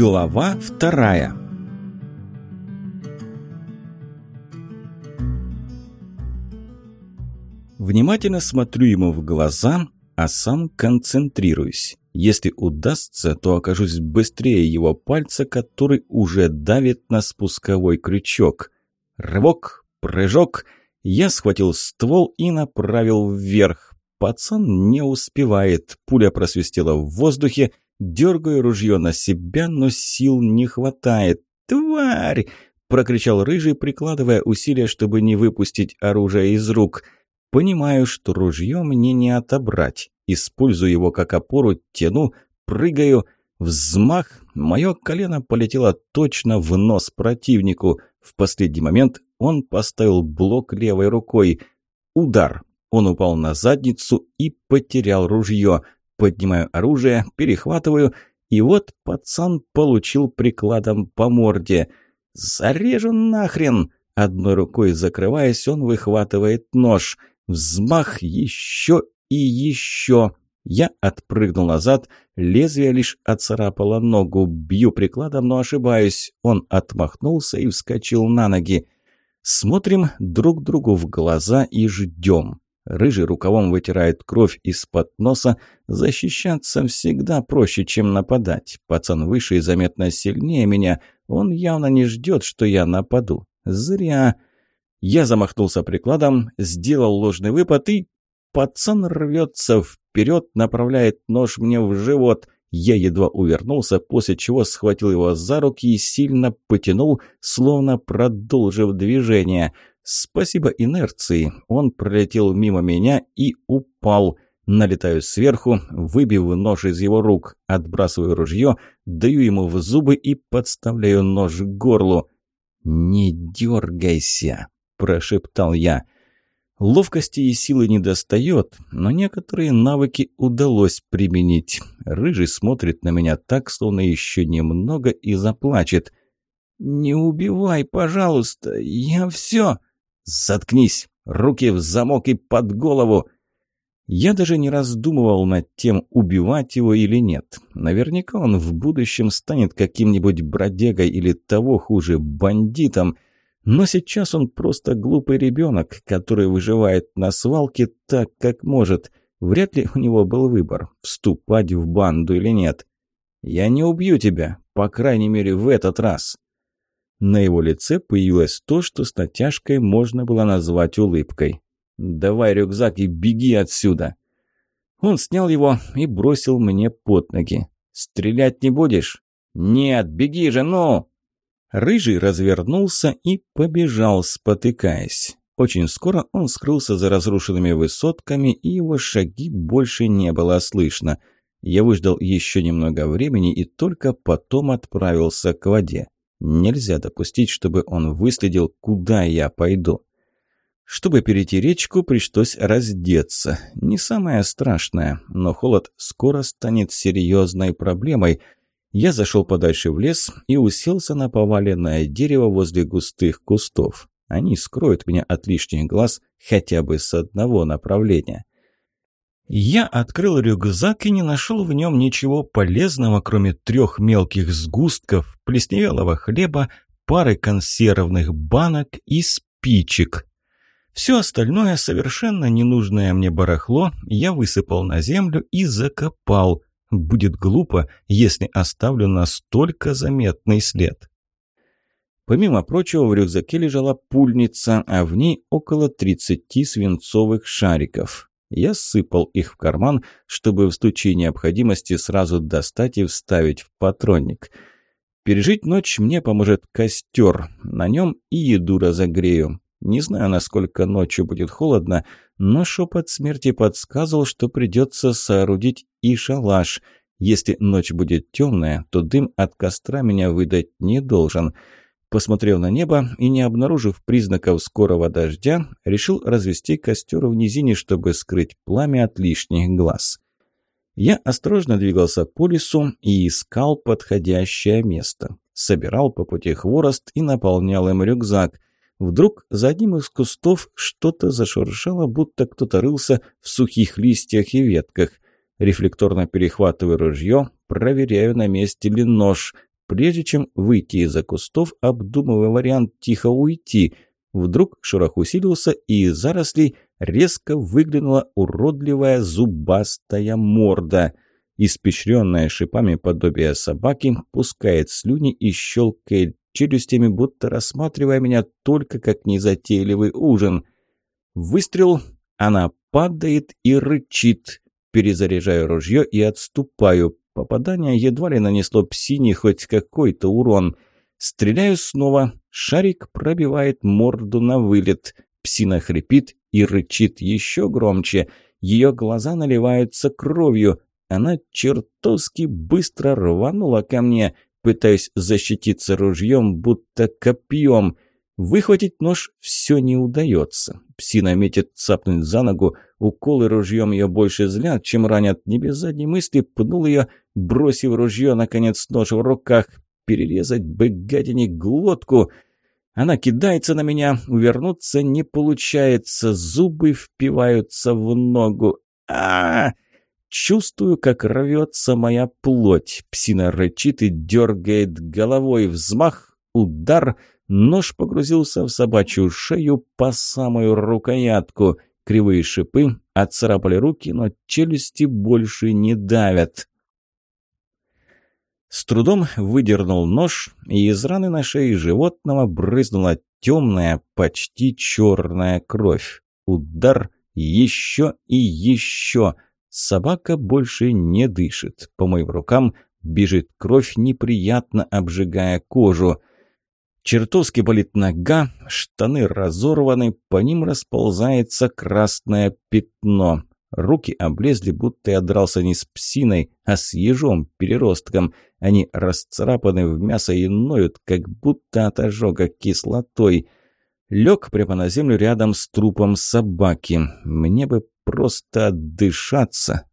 Глава вторая Внимательно смотрю ему в глаза, а сам концентрируюсь. Если удастся, то окажусь быстрее его пальца, который уже давит на спусковой крючок. Рывок, прыжок. Я схватил ствол и направил вверх. Пацан не успевает. Пуля просвистела в воздухе. Дергаю ружье на себя, но сил не хватает. «Тварь!» – прокричал Рыжий, прикладывая усилия, чтобы не выпустить оружие из рук. «Понимаю, что ружье мне не отобрать. Использую его как опору, тяну, прыгаю. Взмах, мое колено полетело точно в нос противнику. В последний момент он поставил блок левой рукой. Удар. Он упал на задницу и потерял ружье. Поднимаю оружие, перехватываю, и вот пацан получил прикладом по морде. «Зарежу нахрен!» Одной рукой закрываясь, он выхватывает нож. Взмах еще и еще. Я отпрыгнул назад, лезвие лишь оцарапало ногу. Бью прикладом, но ошибаюсь. Он отмахнулся и вскочил на ноги. Смотрим друг другу в глаза и ждем. Рыжий рукавом вытирает кровь из-под носа. Защищаться всегда проще, чем нападать. Пацан выше и заметно сильнее меня. Он явно не ждет, что я нападу. Зря. Я замахнулся прикладом, сделал ложный выпад и... Пацан рвется вперед, направляет нож мне в живот. Я едва увернулся, после чего схватил его за руки и сильно потянул, словно продолжив движение. Спасибо инерции. Он пролетел мимо меня и упал. Налетаю сверху, выбив нож из его рук. Отбрасываю ружье, даю ему в зубы и подставляю нож к горлу. «Не дергайся!» – прошептал я. Ловкости и силы не достает, но некоторые навыки удалось применить. Рыжий смотрит на меня так, словно еще немного и заплачет. «Не убивай, пожалуйста, я все...» «Заткнись! Руки в замок и под голову!» Я даже не раздумывал над тем, убивать его или нет. Наверняка он в будущем станет каким-нибудь бродягой или того хуже, бандитом. Но сейчас он просто глупый ребенок, который выживает на свалке так, как может. Вряд ли у него был выбор, вступать в банду или нет. «Я не убью тебя, по крайней мере, в этот раз». На его лице появилось то, что с натяжкой можно было назвать улыбкой. «Давай рюкзак и беги отсюда!» Он снял его и бросил мне под ноги. «Стрелять не будешь?» «Нет, беги же, ну!» Рыжий развернулся и побежал, спотыкаясь. Очень скоро он скрылся за разрушенными высотками, и его шаги больше не было слышно. Я выждал еще немного времени и только потом отправился к воде. Нельзя допустить, чтобы он выследил, куда я пойду. Чтобы перейти речку, пришлось раздеться. Не самое страшное, но холод скоро станет серьезной проблемой. Я зашел подальше в лес и уселся на поваленное дерево возле густых кустов. Они скроют меня от лишних глаз хотя бы с одного направления. Я открыл рюкзак и не нашел в нем ничего полезного, кроме трех мелких сгустков, плесневелого хлеба, пары консервных банок и спичек. Все остальное, совершенно ненужное мне барахло, я высыпал на землю и закопал. Будет глупо, если оставлю настолько заметный след. Помимо прочего, в рюкзаке лежала пульница, а в ней около 30 свинцовых шариков. Я сыпал их в карман, чтобы в случае необходимости сразу достать и вставить в патронник. Пережить ночь мне поможет костер, на нем и еду разогрею. Не знаю, насколько ночью будет холодно, но шепот смерти подсказывал, что придется соорудить и шалаш. Если ночь будет темная, то дым от костра меня выдать не должен – Посмотрев на небо и не обнаружив признаков скорого дождя, решил развести костер в низине, чтобы скрыть пламя от лишних глаз. Я осторожно двигался по лесу и искал подходящее место. Собирал по пути хворост и наполнял им рюкзак. Вдруг за одним из кустов что-то зашуршало, будто кто-то рылся в сухих листьях и ветках. Рефлекторно перехватываю ружье, проверяю, на месте ли нож – прежде чем выйти из-за кустов, обдумывая вариант тихо уйти. Вдруг шорох усилился, и из зарослей резко выглянула уродливая зубастая морда. Испещренная шипами подобие собаки пускает слюни и щелкает челюстями, будто рассматривая меня только как незатейливый ужин. Выстрел, она падает и рычит. Перезаряжаю ружье и отступаю. Попадание едва ли нанесло псине хоть какой-то урон. Стреляю снова. Шарик пробивает морду на вылет. Псина хрипит и рычит еще громче. Ее глаза наливаются кровью. Она чертовски быстро рванула ко мне пытаясь защититься ружьем, будто копьем. Выхватить нож все не удается. Псина метит цапнуть за ногу, уколы ружьем ее больше злят, чем ранят. Не без задней мысли пнул ее, бросив ружье, наконец нож в руках. Перерезать бы гадине глотку. Она кидается на меня, увернуться не получается, зубы впиваются в ногу. а, -а, -а! Чувствую, как рвется моя плоть. Псина рычит и дергает головой. Взмах, удар. Нож погрузился в собачью шею по самую рукоятку. Кривые шипы отцарапали руки, но челюсти больше не давят. С трудом выдернул нож, и из раны на шее животного брызнула темная, почти черная кровь. Удар еще и еще – Собака больше не дышит. По моим рукам бежит кровь, неприятно обжигая кожу. Чертовски болит нога, штаны разорваны, по ним расползается красное пятно. Руки облезли, будто я дрался не с псиной, а с ежом-переростком. Они расцарапаны в мясо и ноют, как будто от ожога кислотой. Лег прямо на землю рядом с трупом собаки. Мне бы просто отдышаться.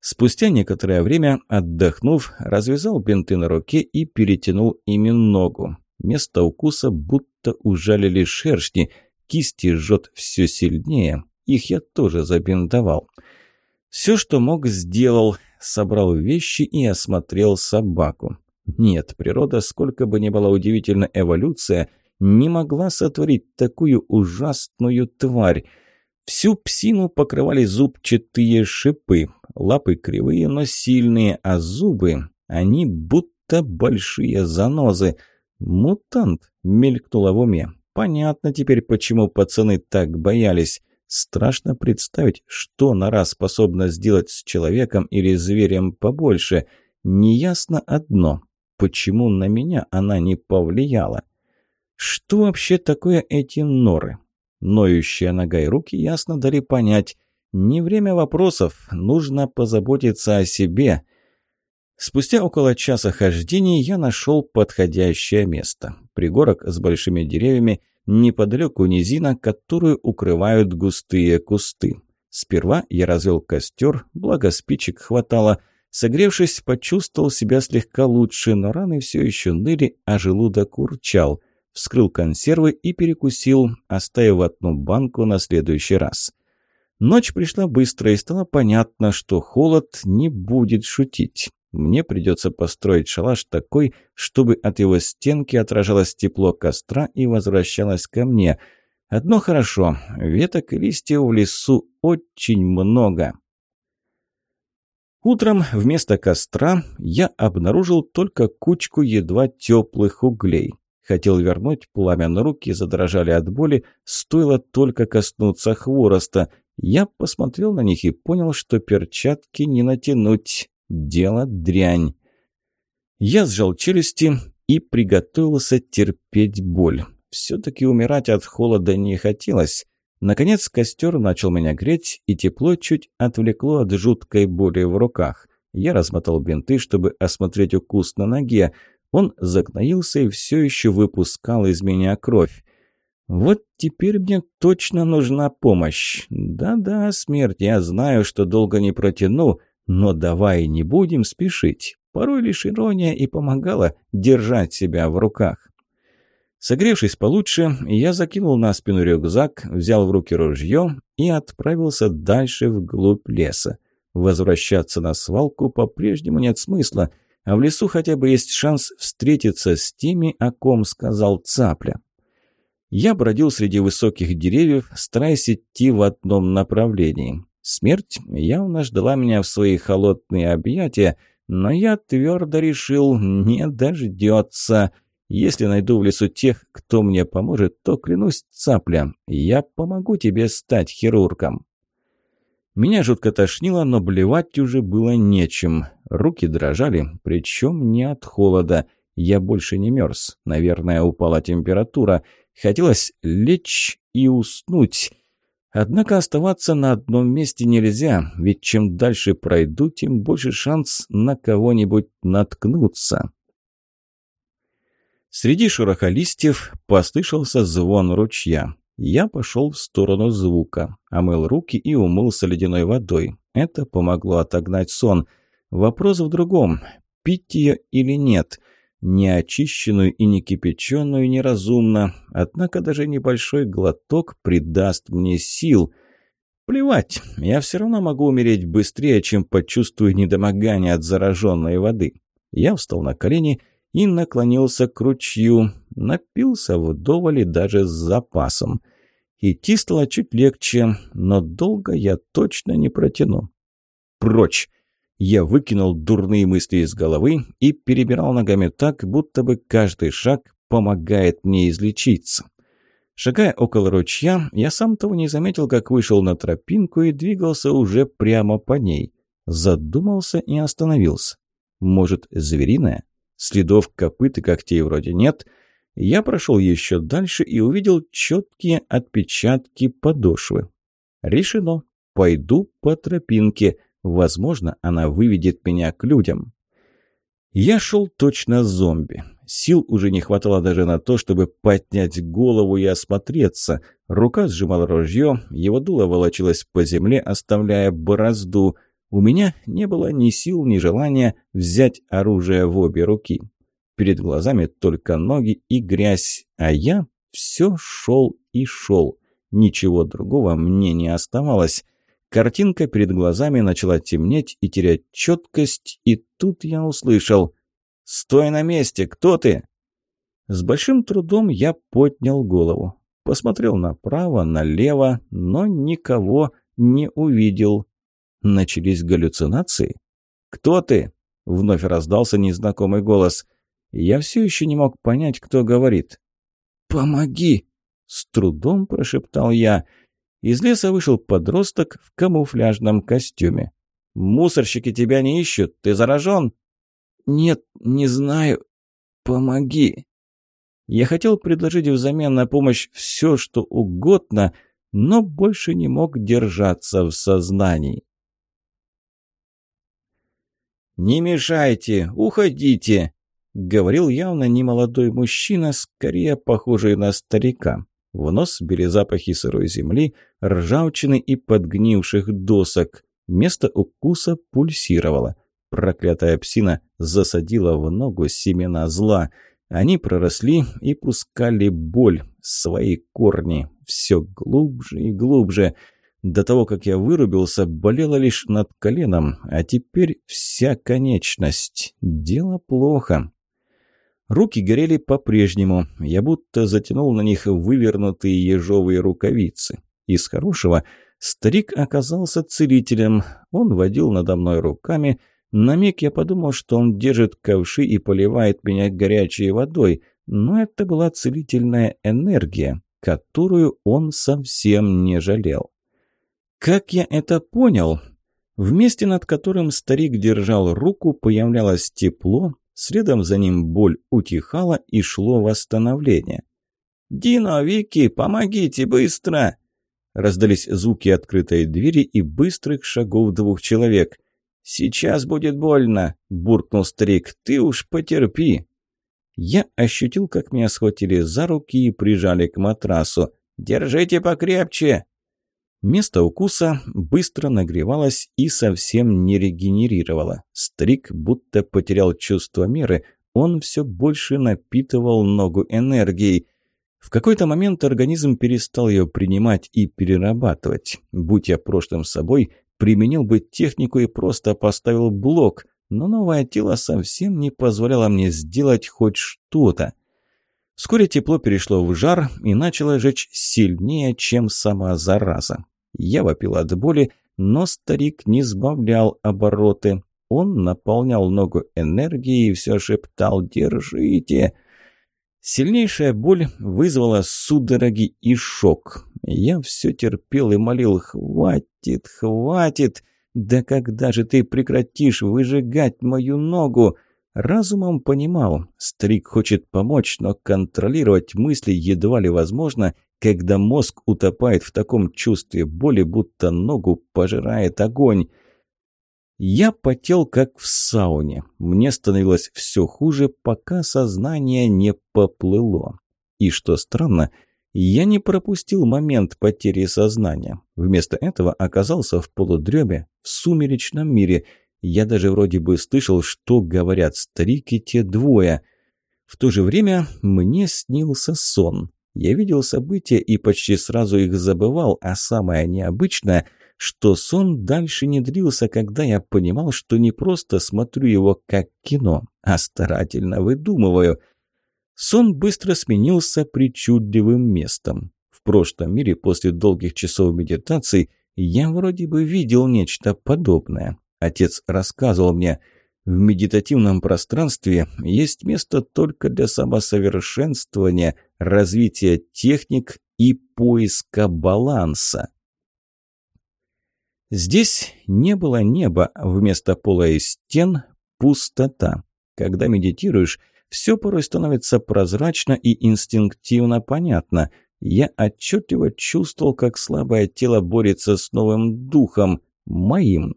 Спустя некоторое время, отдохнув, развязал бинты на руке и перетянул ими ногу. Место укуса будто ужалили шершни, кисти жжет все сильнее, их я тоже забинтовал. Все, что мог, сделал, собрал вещи и осмотрел собаку. Нет, природа, сколько бы ни была удивительна эволюция, не могла сотворить такую ужасную тварь. Всю псину покрывали зубчатые шипы, лапы кривые, но сильные, а зубы, они будто большие занозы. «Мутант!» — мелькнуло в уме. «Понятно теперь, почему пацаны так боялись. Страшно представить, что нора способна сделать с человеком или зверем побольше. Неясно одно — почему на меня она не повлияла. Что вообще такое эти норы? Ноющая нога и руки ясно дали понять. Не время вопросов, нужно позаботиться о себе. Спустя около часа хождений я нашел подходящее место. Пригорок с большими деревьями, неподалеку низина, которую укрывают густые кусты. Сперва я развел костер, благо спичек хватало. Согревшись, почувствовал себя слегка лучше, но раны все еще ныли, а желудок урчал – вскрыл консервы и перекусил, оставив одну банку на следующий раз. Ночь пришла быстро, и стало понятно, что холод не будет шутить. Мне придется построить шалаш такой, чтобы от его стенки отражалось тепло костра и возвращалось ко мне. Одно хорошо, веток и листьев в лесу очень много. Утром вместо костра я обнаружил только кучку едва теплых углей. Хотел вернуть пламя, но руки задрожали от боли, стоило только коснуться хвороста. Я посмотрел на них и понял, что перчатки не натянуть. Дело дрянь. Я сжал челюсти и приготовился терпеть боль. Все-таки умирать от холода не хотелось. Наконец костер начал меня греть, и тепло чуть отвлекло от жуткой боли в руках. Я размотал бинты, чтобы осмотреть укус на ноге. Он загноился и все еще выпускал из меня кровь. «Вот теперь мне точно нужна помощь. Да-да, смерть, я знаю, что долго не протяну, но давай не будем спешить. Порой лишь ирония и помогала держать себя в руках». Согревшись получше, я закинул на спину рюкзак, взял в руки ружье и отправился дальше вглубь леса. Возвращаться на свалку по-прежнему нет смысла – а в лесу хотя бы есть шанс встретиться с теми, о ком сказал Цапля. Я бродил среди высоких деревьев, стараясь идти в одном направлении. Смерть явно ждала меня в свои холодные объятия, но я твердо решил, не дождется. Если найду в лесу тех, кто мне поможет, то, клянусь, цапля, я помогу тебе стать хирургом. Меня жутко тошнило, но блевать уже было нечем. Руки дрожали, причем не от холода. Я больше не мерз. Наверное, упала температура. Хотелось лечь и уснуть. Однако оставаться на одном месте нельзя, ведь чем дальше пройду, тем больше шанс на кого-нибудь наткнуться. Среди шороха листьев послышался звон ручья. Я пошел в сторону звука, омыл руки и умылся ледяной водой. Это помогло отогнать сон. Вопрос в другом, пить ее или нет. Неочищенную и не кипяченую неразумно, однако даже небольшой глоток придаст мне сил. Плевать, я все равно могу умереть быстрее, чем почувствую недомогание от зараженной воды. Я встал на колени и наклонился к ручью, напился вдоволь и даже с запасом. Идти стало чуть легче, но долго я точно не протяну. Прочь! Я выкинул дурные мысли из головы и перебирал ногами так, будто бы каждый шаг помогает мне излечиться. Шагая около ручья, я сам того не заметил, как вышел на тропинку и двигался уже прямо по ней. Задумался и остановился. Может, звериная? Следов копыт и когтей вроде нет. Я прошел еще дальше и увидел четкие отпечатки подошвы. Решено. Пойду по тропинке. Возможно, она выведет меня к людям. Я шел точно зомби. Сил уже не хватало даже на то, чтобы поднять голову и осмотреться. Рука сжимала ружье, его дуло волочилось по земле, оставляя борозду – у меня не было ни сил, ни желания взять оружие в обе руки. Перед глазами только ноги и грязь, а я все шел и шел. Ничего другого мне не оставалось. Картинка перед глазами начала темнеть и терять четкость, и тут я услышал «Стой на месте! Кто ты?» С большим трудом я поднял голову. Посмотрел направо, налево, но никого не увидел. Начались галлюцинации? «Кто ты?» — вновь раздался незнакомый голос. Я все еще не мог понять, кто говорит. «Помоги!» — с трудом прошептал я. Из леса вышел подросток в камуфляжном костюме. «Мусорщики тебя не ищут, ты заражен?» «Нет, не знаю. Помоги!» Я хотел предложить взамен на помощь все, что угодно, но больше не мог держаться в сознании. «Не мешайте! Уходите!» — говорил явно немолодой мужчина, скорее похожий на старика. В нос били запахи сырой земли, ржавчины и подгнивших досок. Место укуса пульсировало. Проклятая псина засадила в ногу семена зла. Они проросли и пускали боль, свои корни, все глубже и глубже — до того, как я вырубился, болело лишь над коленом, а теперь вся конечность. Дело плохо. Руки горели по-прежнему. Я будто затянул на них вывернутые ежовые рукавицы. Из хорошего старик оказался целителем. Он водил надо мной руками. На миг я подумал, что он держит ковши и поливает меня горячей водой, но это была целительная энергия, которую он совсем не жалел. Как я это понял? В месте, над которым старик держал руку, появлялось тепло, следом за ним боль утихала и шло восстановление. «Дино, Вики, помогите, быстро!» Раздались звуки открытой двери и быстрых шагов двух человек. «Сейчас будет больно!» – буркнул старик. «Ты уж потерпи!» Я ощутил, как меня схватили за руки и прижали к матрасу. «Держите покрепче!» Место укуса быстро нагревалось и совсем не регенерировало. Стрик будто потерял чувство меры, он все больше напитывал ногу энергией. В какой-то момент организм перестал ее принимать и перерабатывать. Будь я прошлым собой, применил бы технику и просто поставил блок, но новое тело совсем не позволяло мне сделать хоть что-то. Вскоре тепло перешло в жар и начало жечь сильнее, чем сама зараза. Я вопил от боли, но старик не сбавлял обороты. Он наполнял ногу энергией и все шептал «Держите!». Сильнейшая боль вызвала судороги и шок. Я все терпел и молил «Хватит, хватит! Да когда же ты прекратишь выжигать мою ногу?» Разумом понимал, старик хочет помочь, но контролировать мысли едва ли возможно, когда мозг утопает в таком чувстве боли, будто ногу пожирает огонь. Я потел, как в сауне. Мне становилось все хуже, пока сознание не поплыло. И что странно, я не пропустил момент потери сознания. Вместо этого оказался в полудреме, в сумеречном мире – я даже вроде бы слышал, что говорят старики те двое. В то же время мне снился сон. Я видел события и почти сразу их забывал, а самое необычное, что сон дальше не длился, когда я понимал, что не просто смотрю его как кино, а старательно выдумываю. Сон быстро сменился причудливым местом. В прошлом мире после долгих часов медитации я вроде бы видел нечто подобное. Отец рассказывал мне, в медитативном пространстве есть место только для самосовершенствования, развития техник и поиска баланса. Здесь не было неба, вместо пола и стен – пустота. Когда медитируешь, все порой становится прозрачно и инстинктивно понятно. Я отчетливо чувствовал, как слабое тело борется с новым духом, моим,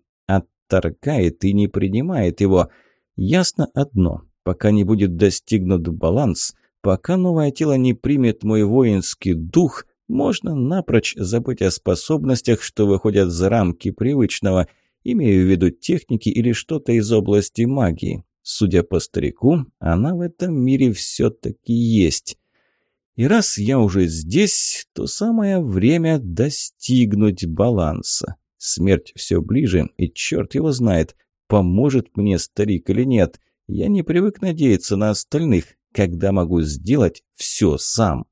отторгает и не принимает его. Ясно одно, пока не будет достигнут баланс, пока новое тело не примет мой воинский дух, можно напрочь забыть о способностях, что выходят за рамки привычного, имею в виду техники или что-то из области магии. Судя по старику, она в этом мире все-таки есть. И раз я уже здесь, то самое время достигнуть баланса. Смерть все ближе, и черт его знает, поможет мне старик или нет. Я не привык надеяться на остальных, когда могу сделать все сам.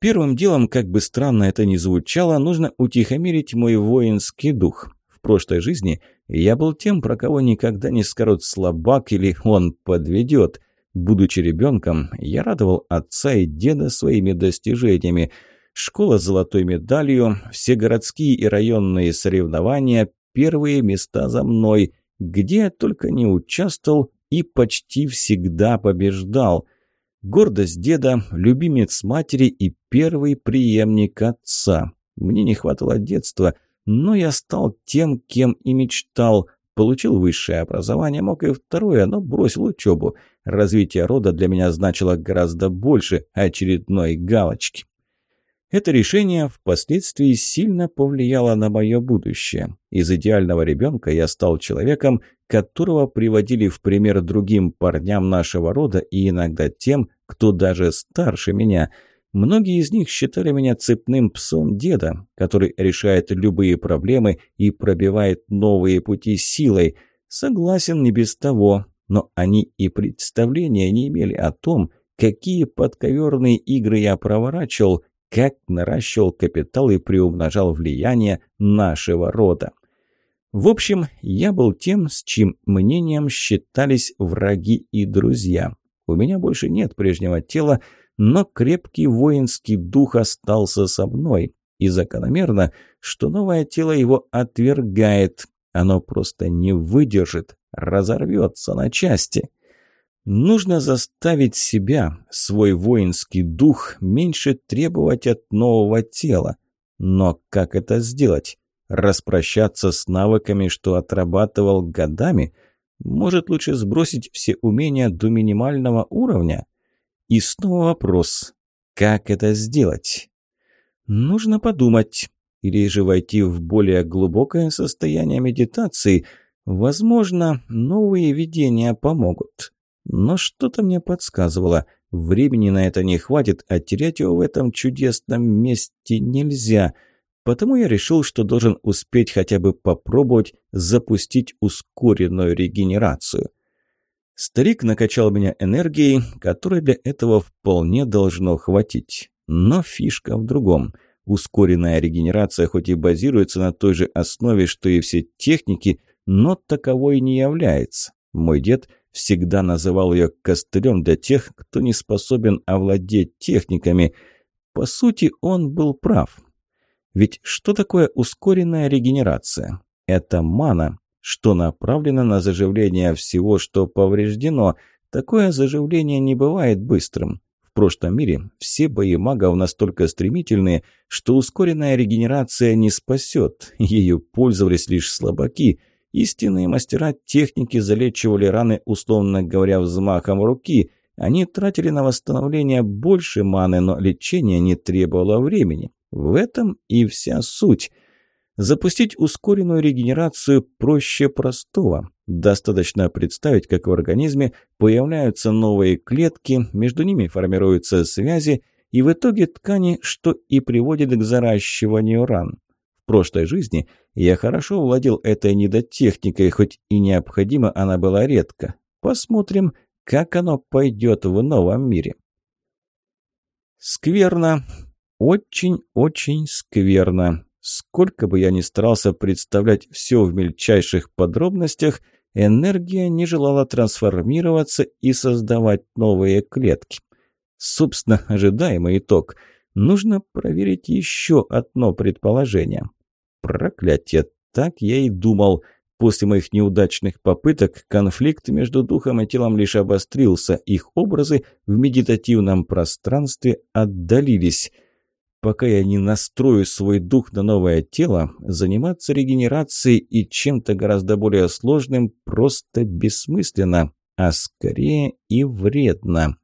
Первым делом, как бы странно это ни звучало, нужно утихомирить мой воинский дух. В прошлой жизни я был тем, про кого никогда не скажут слабак или он подведет. Будучи ребенком, я радовал отца и деда своими достижениями – Школа с золотой медалью, все городские и районные соревнования, первые места за мной, где я только не участвовал и почти всегда побеждал. Гордость деда, любимец матери и первый преемник отца. Мне не хватало детства, но я стал тем, кем и мечтал. Получил высшее образование, мог и второе, но бросил учебу. Развитие рода для меня значило гораздо больше очередной галочки. Это решение впоследствии сильно повлияло на мое будущее. Из идеального ребенка я стал человеком, которого приводили в пример другим парням нашего рода и иногда тем, кто даже старше меня. Многие из них считали меня цепным псом деда, который решает любые проблемы и пробивает новые пути силой. Согласен не без того, но они и представления не имели о том, какие подковерные игры я проворачивал как наращивал капитал и приумножал влияние нашего рода. В общем, я был тем, с чьим мнением считались враги и друзья. У меня больше нет прежнего тела, но крепкий воинский дух остался со мной. И закономерно, что новое тело его отвергает. Оно просто не выдержит, разорвется на части. Нужно заставить себя, свой воинский дух, меньше требовать от нового тела. Но как это сделать? Распрощаться с навыками, что отрабатывал годами? Может, лучше сбросить все умения до минимального уровня? И снова вопрос, как это сделать? Нужно подумать. Или же войти в более глубокое состояние медитации. Возможно, новые видения помогут. Но что-то мне подсказывало, времени на это не хватит, а терять его в этом чудесном месте нельзя. Потому я решил, что должен успеть хотя бы попробовать запустить ускоренную регенерацию. Старик накачал меня энергией, которой для этого вполне должно хватить. Но фишка в другом. Ускоренная регенерация хоть и базируется на той же основе, что и все техники, но таковой не является. Мой дед всегда называл ее костылем для тех, кто не способен овладеть техниками. По сути, он был прав. Ведь что такое ускоренная регенерация? Это мана, что направлено на заживление всего, что повреждено. Такое заживление не бывает быстрым. В прошлом мире все бои магов настолько стремительные, что ускоренная регенерация не спасет. Ею пользовались лишь слабаки. Истинные мастера техники залечивали раны, условно говоря, взмахом руки. Они тратили на восстановление больше маны, но лечение не требовало времени. В этом и вся суть. Запустить ускоренную регенерацию проще простого. Достаточно представить, как в организме появляются новые клетки, между ними формируются связи, и в итоге ткани, что и приводит к заращиванию ран. Прошлой жизни я хорошо владел этой недотехникой, хоть и необходима она была редко. Посмотрим, как оно пойдет в новом мире. Скверно, очень-очень скверно. Сколько бы я ни старался представлять все в мельчайших подробностях, энергия не желала трансформироваться и создавать новые клетки. Собственно, ожидаемый итог. Нужно проверить еще одно предположение. Проклятие, так я и думал. После моих неудачных попыток конфликт между духом и телом лишь обострился, их образы в медитативном пространстве отдалились – пока я не настрою свой дух на новое тело, заниматься регенерацией и чем-то гораздо более сложным просто бессмысленно, а скорее и вредно.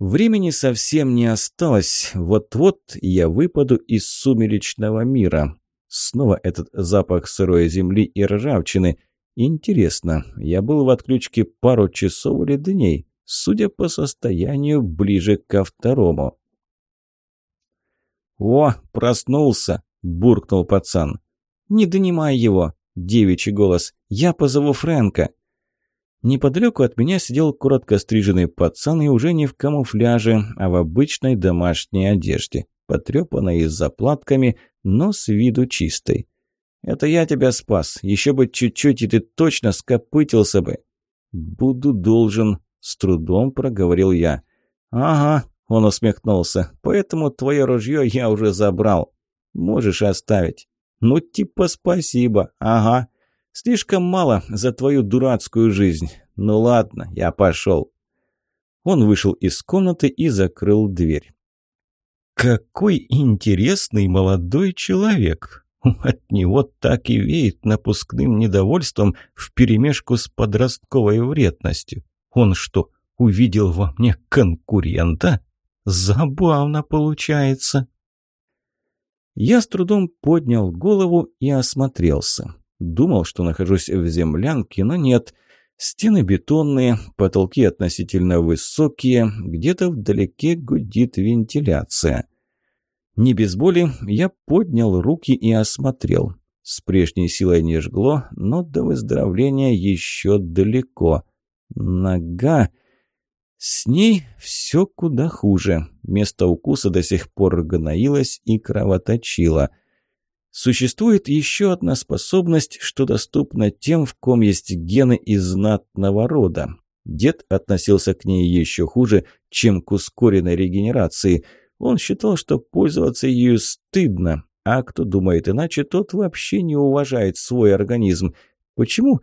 Времени совсем не осталось. Вот-вот я выпаду из сумеречного мира. Снова этот запах сырой земли и ржавчины. Интересно, я был в отключке пару часов или дней, судя по состоянию ближе ко второму. «О, проснулся!» – буркнул пацан. «Не донимай его!» – девичий голос. «Я позову Фрэнка!» Неподалеку от меня сидел коротко стриженный пацан и уже не в камуфляже, а в обычной домашней одежде, потрепанной и с заплатками, но с виду чистой. «Это я тебя спас. Еще бы чуть-чуть, и ты точно скопытился бы». «Буду должен», – с трудом проговорил я. «Ага, он усмехнулся. «Поэтому твое ружье я уже забрал. Можешь оставить». «Ну, типа спасибо. Ага. Слишком мало за твою дурацкую жизнь. Ну ладно, я пошел». Он вышел из комнаты и закрыл дверь. «Какой интересный молодой человек!» От него так и веет напускным недовольством вперемешку с подростковой вредностью. Он что, увидел во мне конкурента? Забавно получается. Я с трудом поднял голову и осмотрелся. Думал, что нахожусь в землянке, но нет. Стены бетонные, потолки относительно высокие, где-то вдалеке гудит вентиляция. Не без боли я поднял руки и осмотрел. С прежней силой не жгло, но до выздоровления еще далеко. Нога... С ней все куда хуже. Место укуса до сих пор гноилось и кровоточило. Существует еще одна способность, что доступна тем, в ком есть гены из знатного рода. Дед относился к ней еще хуже, чем к ускоренной регенерации. Он считал, что пользоваться ею стыдно, а кто думает иначе, тот вообще не уважает свой организм. Почему?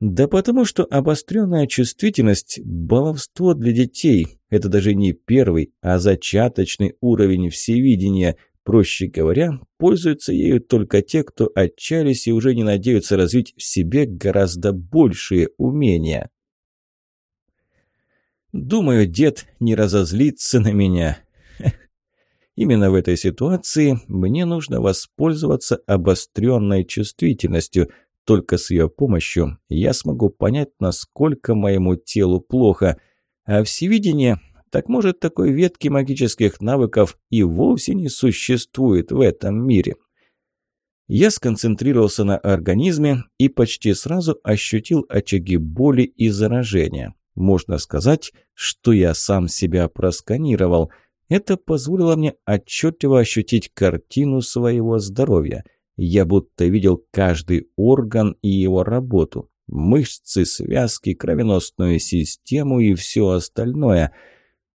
Да потому что обостренная чувствительность – баловство для детей. Это даже не первый, а зачаточный уровень всевидения. Проще говоря, пользуются ею только те, кто отчаялись и уже не надеются развить в себе гораздо большие умения. Думаю, дед не разозлится на меня. Именно в этой ситуации мне нужно воспользоваться обостренной чувствительностью – только с ее помощью я смогу понять, насколько моему телу плохо. А всевидение Так может, такой ветки магических навыков и вовсе не существует в этом мире? Я сконцентрировался на организме и почти сразу ощутил очаги боли и заражения. Можно сказать, что я сам себя просканировал. Это позволило мне отчетливо ощутить картину своего здоровья. Я будто видел каждый орган и его работу. Мышцы, связки, кровеносную систему и все остальное.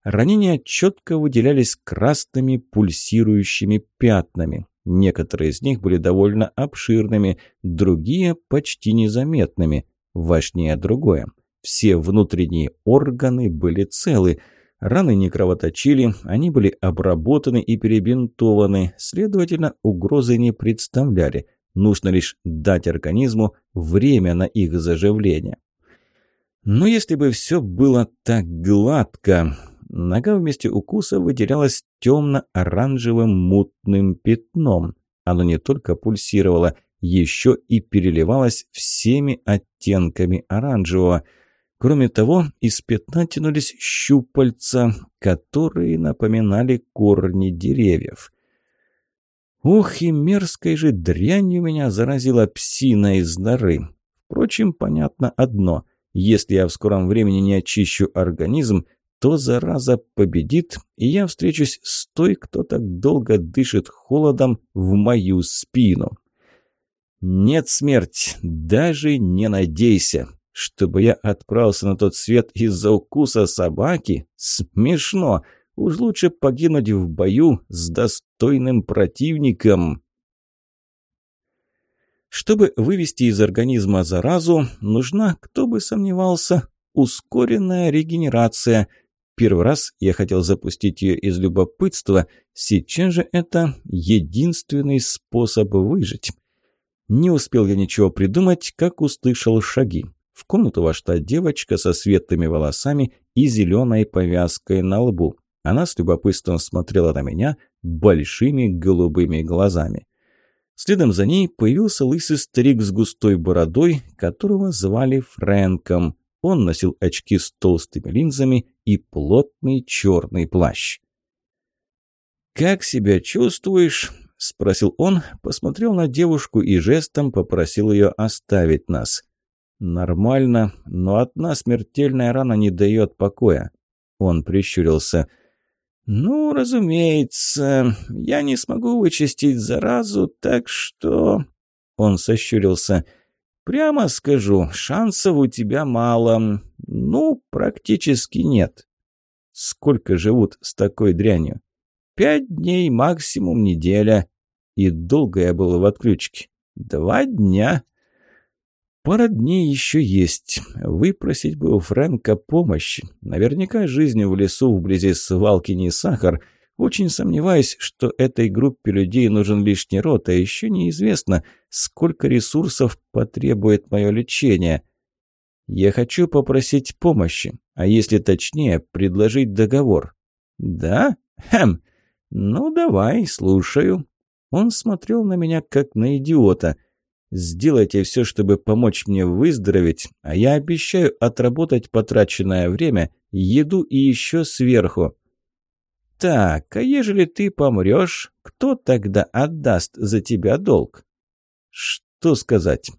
Ранения четко выделялись красными пульсирующими пятнами. Некоторые из них были довольно обширными, другие почти незаметными. Важнее другое. Все внутренние органы были целы. Раны не кровоточили, они были обработаны и перебинтованы, следовательно, угрозы не представляли. Нужно лишь дать организму время на их заживление. Но если бы все было так гладко... Нога вместе укуса выделялась темно-оранжевым мутным пятном. Оно не только пульсировало, еще и переливалось всеми оттенками оранжевого. Кроме того, из пятна тянулись щупальца, которые напоминали корни деревьев. Ух, и мерзкой же дрянью меня заразила псина из норы. Впрочем, понятно одно. Если я в скором времени не очищу организм, то зараза победит, и я встречусь с той, кто так долго дышит холодом в мою спину. Нет, смерть, даже не надейся. Чтобы я отправился на тот свет из-за укуса собаки? Смешно. Уж лучше погибнуть в бою с достойным противником. Чтобы вывести из организма заразу, нужна, кто бы сомневался, ускоренная регенерация – Первый раз я хотел запустить ее из любопытства, сейчас же это единственный способ выжить. Не успел я ничего придумать, как услышал шаги. В комнату вошла девочка со светлыми волосами и зеленой повязкой на лбу. Она с любопытством смотрела на меня большими голубыми глазами. Следом за ней появился лысый старик с густой бородой, которого звали Фрэнком. Он носил очки с толстыми линзами и плотный черный плащ. «Как себя чувствуешь?» – спросил он, посмотрел на девушку и жестом попросил ее оставить нас. «Нормально, но одна смертельная рана не дает покоя». Он прищурился. «Ну, разумеется, я не смогу вычистить заразу, так что...» Он сощурился – Прямо скажу, шансов у тебя мало. Ну, практически нет. Сколько живут с такой дрянью? Пять дней, максимум неделя. И долго я был в отключке. Два дня. Пара дней еще есть. Выпросить бы у Фрэнка помощи. Наверняка жизнь в лесу вблизи свалки не сахар — очень сомневаюсь, что этой группе людей нужен лишний рот, а еще неизвестно, сколько ресурсов потребует мое лечение. Я хочу попросить помощи, а если точнее, предложить договор. Да? Хм. Ну, давай, слушаю. Он смотрел на меня, как на идиота. Сделайте все, чтобы помочь мне выздороветь, а я обещаю отработать потраченное время, еду и еще сверху. «Так, а ежели ты помрешь, кто тогда отдаст за тебя долг?» «Что сказать?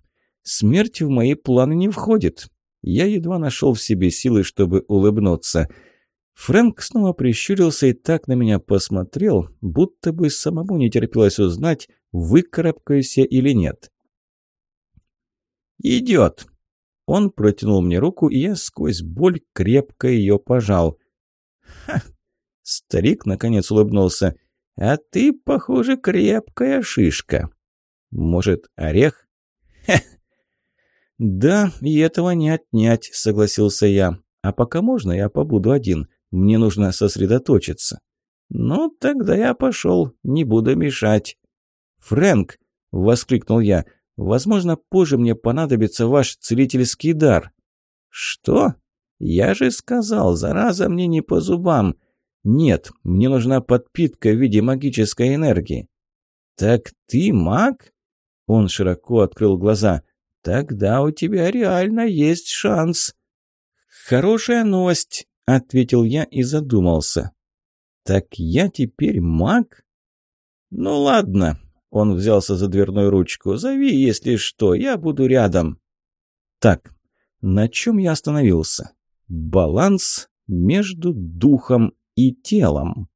Смерть в мои планы не входит». Я едва нашел в себе силы, чтобы улыбнуться. Фрэнк снова прищурился и так на меня посмотрел, будто бы самому не терпелось узнать, выкарабкаюсь я или нет. «Идет!» Он протянул мне руку, и я сквозь боль крепко ее пожал. «Ха! Старик наконец улыбнулся. «А ты, похоже, крепкая шишка. Может, орех?» «Хе!» «Да, и этого не отнять», — согласился я. «А пока можно, я побуду один. Мне нужно сосредоточиться». «Ну, тогда я пошел, не буду мешать». «Фрэнк!» — воскликнул я. «Возможно, позже мне понадобится ваш целительский дар». «Что? Я же сказал, зараза мне не по зубам. «Нет, мне нужна подпитка в виде магической энергии». «Так ты маг?» Он широко открыл глаза. «Тогда у тебя реально есть шанс». «Хорошая новость. – ответил я и задумался. «Так я теперь маг?» «Ну ладно», – он взялся за дверную ручку. «Зови, если что, я буду рядом». Так, на чем я остановился? Баланс между духом и телом.